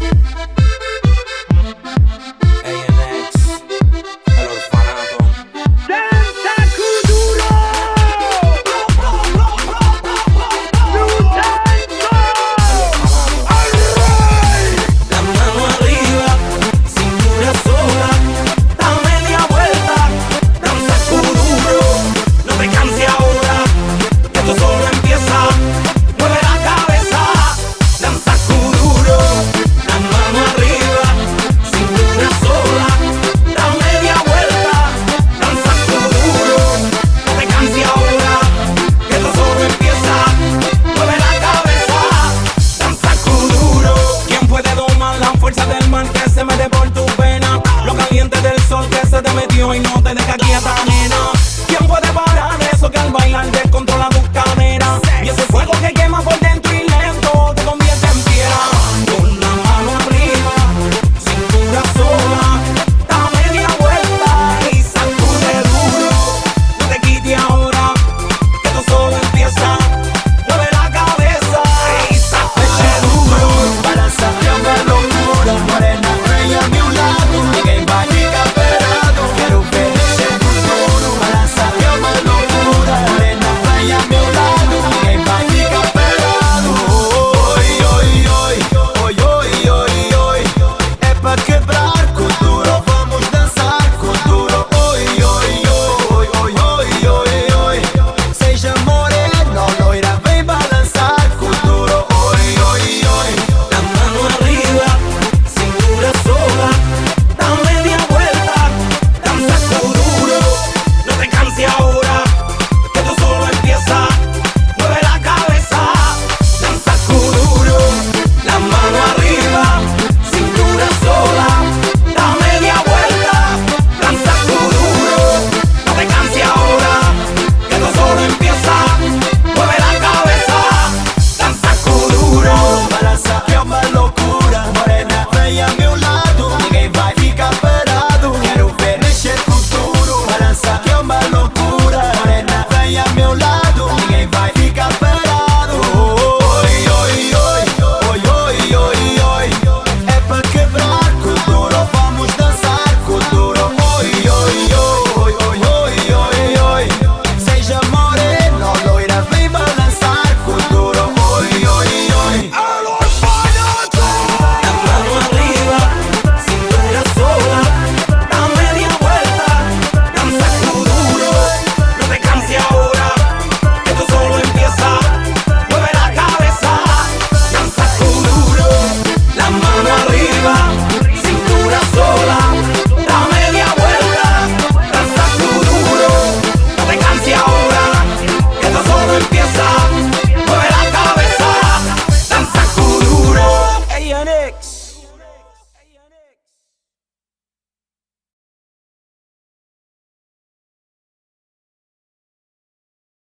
Thank Gator